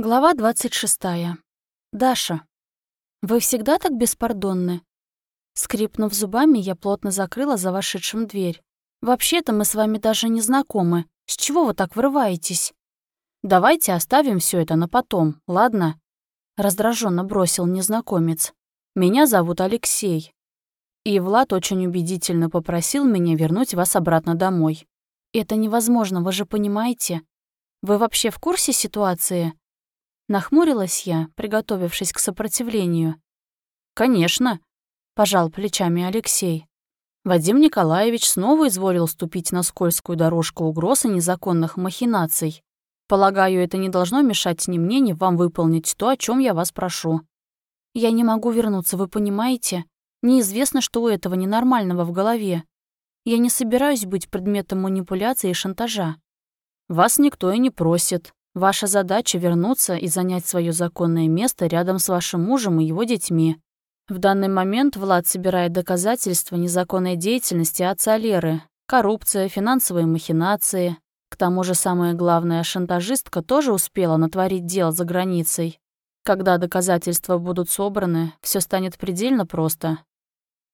Глава 26. Даша. Вы всегда так беспардонны? Скрипнув зубами, я плотно закрыла за вошедшим дверь. Вообще-то мы с вами даже не знакомы. С чего вы так врываетесь? Давайте оставим все это на потом, ладно? Раздраженно бросил незнакомец. Меня зовут Алексей. И Влад очень убедительно попросил меня вернуть вас обратно домой. Это невозможно, вы же понимаете. Вы вообще в курсе ситуации? Нахмурилась я, приготовившись к сопротивлению. «Конечно», — пожал плечами Алексей. Вадим Николаевич снова изволил ступить на скользкую дорожку угроз и незаконных махинаций. Полагаю, это не должно мешать ни мне, ни вам выполнить то, о чем я вас прошу. Я не могу вернуться, вы понимаете? Неизвестно, что у этого ненормального в голове. Я не собираюсь быть предметом манипуляции и шантажа. Вас никто и не просит, Ваша задача — вернуться и занять свое законное место рядом с вашим мужем и его детьми. В данный момент Влад собирает доказательства незаконной деятельности отца Леры, коррупция, финансовые махинации. К тому же самое главное, шантажистка тоже успела натворить дел за границей. Когда доказательства будут собраны, все станет предельно просто.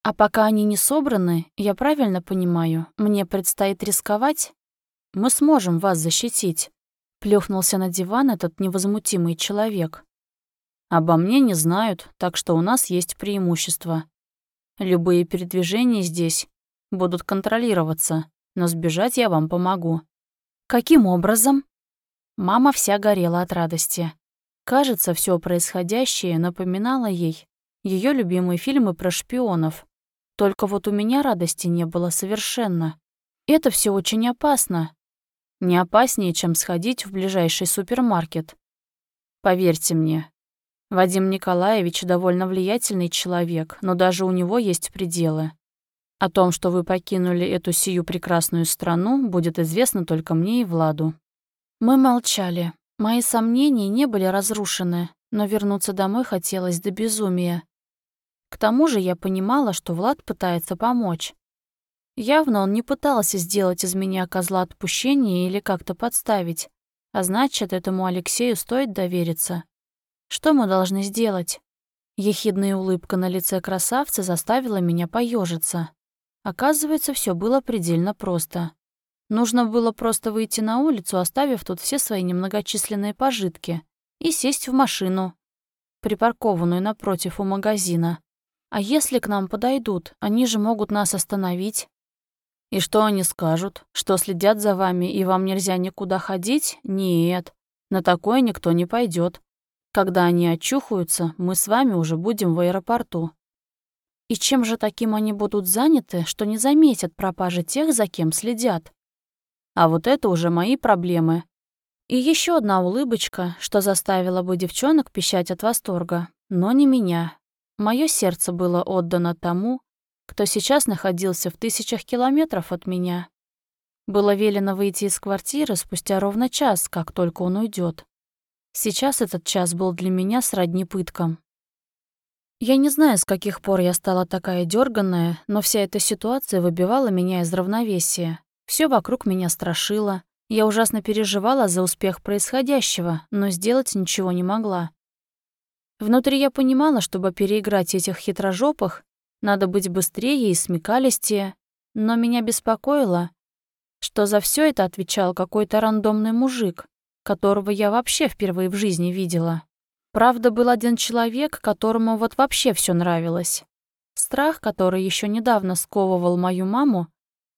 А пока они не собраны, я правильно понимаю, мне предстоит рисковать? Мы сможем вас защитить. Плюхнулся на диван этот невозмутимый человек. Обо мне не знают, так что у нас есть преимущество. Любые передвижения здесь будут контролироваться, но сбежать я вам помогу. Каким образом? Мама вся горела от радости. Кажется, все происходящее напоминало ей ее любимые фильмы про шпионов. Только вот у меня радости не было совершенно. Это все очень опасно, не опаснее, чем сходить в ближайший супермаркет. Поверьте мне, Вадим Николаевич довольно влиятельный человек, но даже у него есть пределы. О том, что вы покинули эту сию прекрасную страну, будет известно только мне и Владу. Мы молчали. Мои сомнения не были разрушены, но вернуться домой хотелось до безумия. К тому же я понимала, что Влад пытается помочь. Явно он не пытался сделать из меня козла отпущения или как-то подставить. А значит, этому Алексею стоит довериться. Что мы должны сделать? Ехидная улыбка на лице красавца заставила меня поежиться. Оказывается, все было предельно просто. Нужно было просто выйти на улицу, оставив тут все свои немногочисленные пожитки, и сесть в машину, припаркованную напротив у магазина. А если к нам подойдут, они же могут нас остановить. И что они скажут? Что следят за вами, и вам нельзя никуда ходить? Нет, на такое никто не пойдет. Когда они очухаются, мы с вами уже будем в аэропорту. И чем же таким они будут заняты, что не заметят пропажи тех, за кем следят? А вот это уже мои проблемы. И еще одна улыбочка, что заставила бы девчонок пищать от восторга, но не меня. Мое сердце было отдано тому, кто сейчас находился в тысячах километров от меня. Было велено выйти из квартиры спустя ровно час, как только он уйдет. Сейчас этот час был для меня сродни пыткам. Я не знаю, с каких пор я стала такая дерганная, но вся эта ситуация выбивала меня из равновесия. Все вокруг меня страшило. Я ужасно переживала за успех происходящего, но сделать ничего не могла. Внутри я понимала, чтобы переиграть этих хитрожопых, надо быть быстрее и смекалистее, но меня беспокоило, что за все это отвечал какой-то рандомный мужик, которого я вообще впервые в жизни видела. Правда, был один человек, которому вот вообще все нравилось. Страх, который еще недавно сковывал мою маму,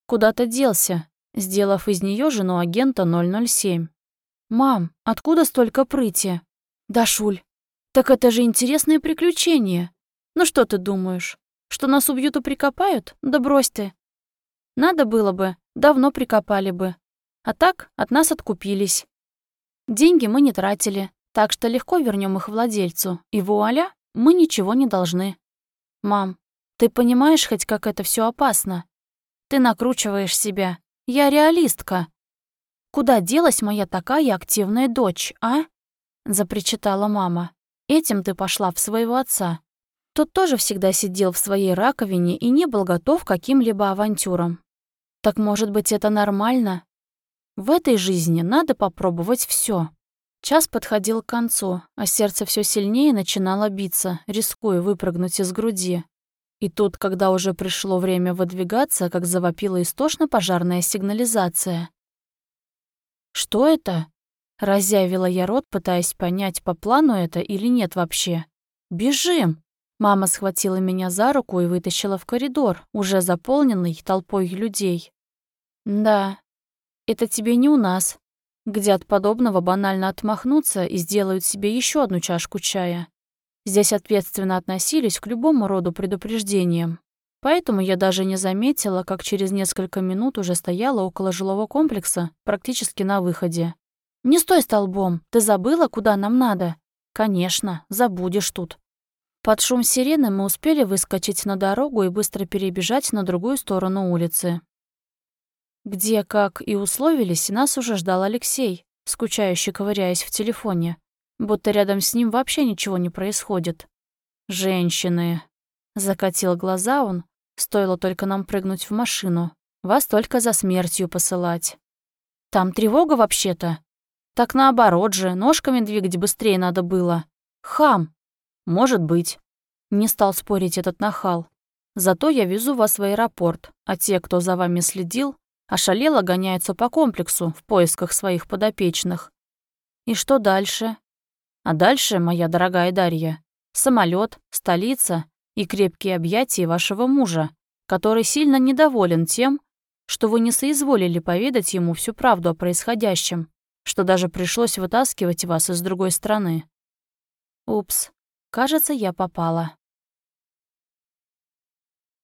куда-то делся, сделав из нее жену агента 007. «Мам, откуда столько прыти?» «Да, Шуль, так это же интересное приключение. Ну что ты думаешь, что нас убьют и прикопают? Да брось ты. Надо было бы, давно прикопали бы. А так от нас откупились. Деньги мы не тратили, так что легко вернем их владельцу. И вуаля, мы ничего не должны. Мам, ты понимаешь хоть, как это все опасно? Ты накручиваешь себя. Я реалистка. Куда делась моя такая активная дочь, а? Запричитала мама. Этим ты пошла в своего отца. Тот тоже всегда сидел в своей раковине и не был готов к каким-либо авантюрам. Так может быть, это нормально? В этой жизни надо попробовать все. Час подходил к концу, а сердце все сильнее начинало биться, рискуя выпрыгнуть из груди. И тут, когда уже пришло время выдвигаться, как завопила истошно пожарная сигнализация. «Что это?» Разъявила я рот, пытаясь понять, по плану это или нет вообще. «Бежим!» Мама схватила меня за руку и вытащила в коридор, уже заполненный толпой людей. «Да, это тебе не у нас, где от подобного банально отмахнутся и сделают себе еще одну чашку чая. Здесь ответственно относились к любому роду предупреждениям. Поэтому я даже не заметила, как через несколько минут уже стояла около жилого комплекса, практически на выходе. «Не стой столбом! Ты забыла, куда нам надо?» «Конечно, забудешь тут». Под шум сирены мы успели выскочить на дорогу и быстро перебежать на другую сторону улицы. Где, как и условились, нас уже ждал Алексей, скучающе ковыряясь в телефоне, будто рядом с ним вообще ничего не происходит. «Женщины!» — закатил глаза он, стоило только нам прыгнуть в машину. «Вас только за смертью посылать». «Там тревога вообще-то?» «Так наоборот же, ножками двигать быстрее надо было. Хам!» «Может быть». Не стал спорить этот нахал. «Зато я везу вас в аэропорт, а те, кто за вами следил, ошалело гоняются по комплексу в поисках своих подопечных. И что дальше? А дальше, моя дорогая Дарья, самолет, столица и крепкие объятия вашего мужа, который сильно недоволен тем, что вы не соизволили поведать ему всю правду о происходящем, что даже пришлось вытаскивать вас из другой страны. Упс, кажется, я попала.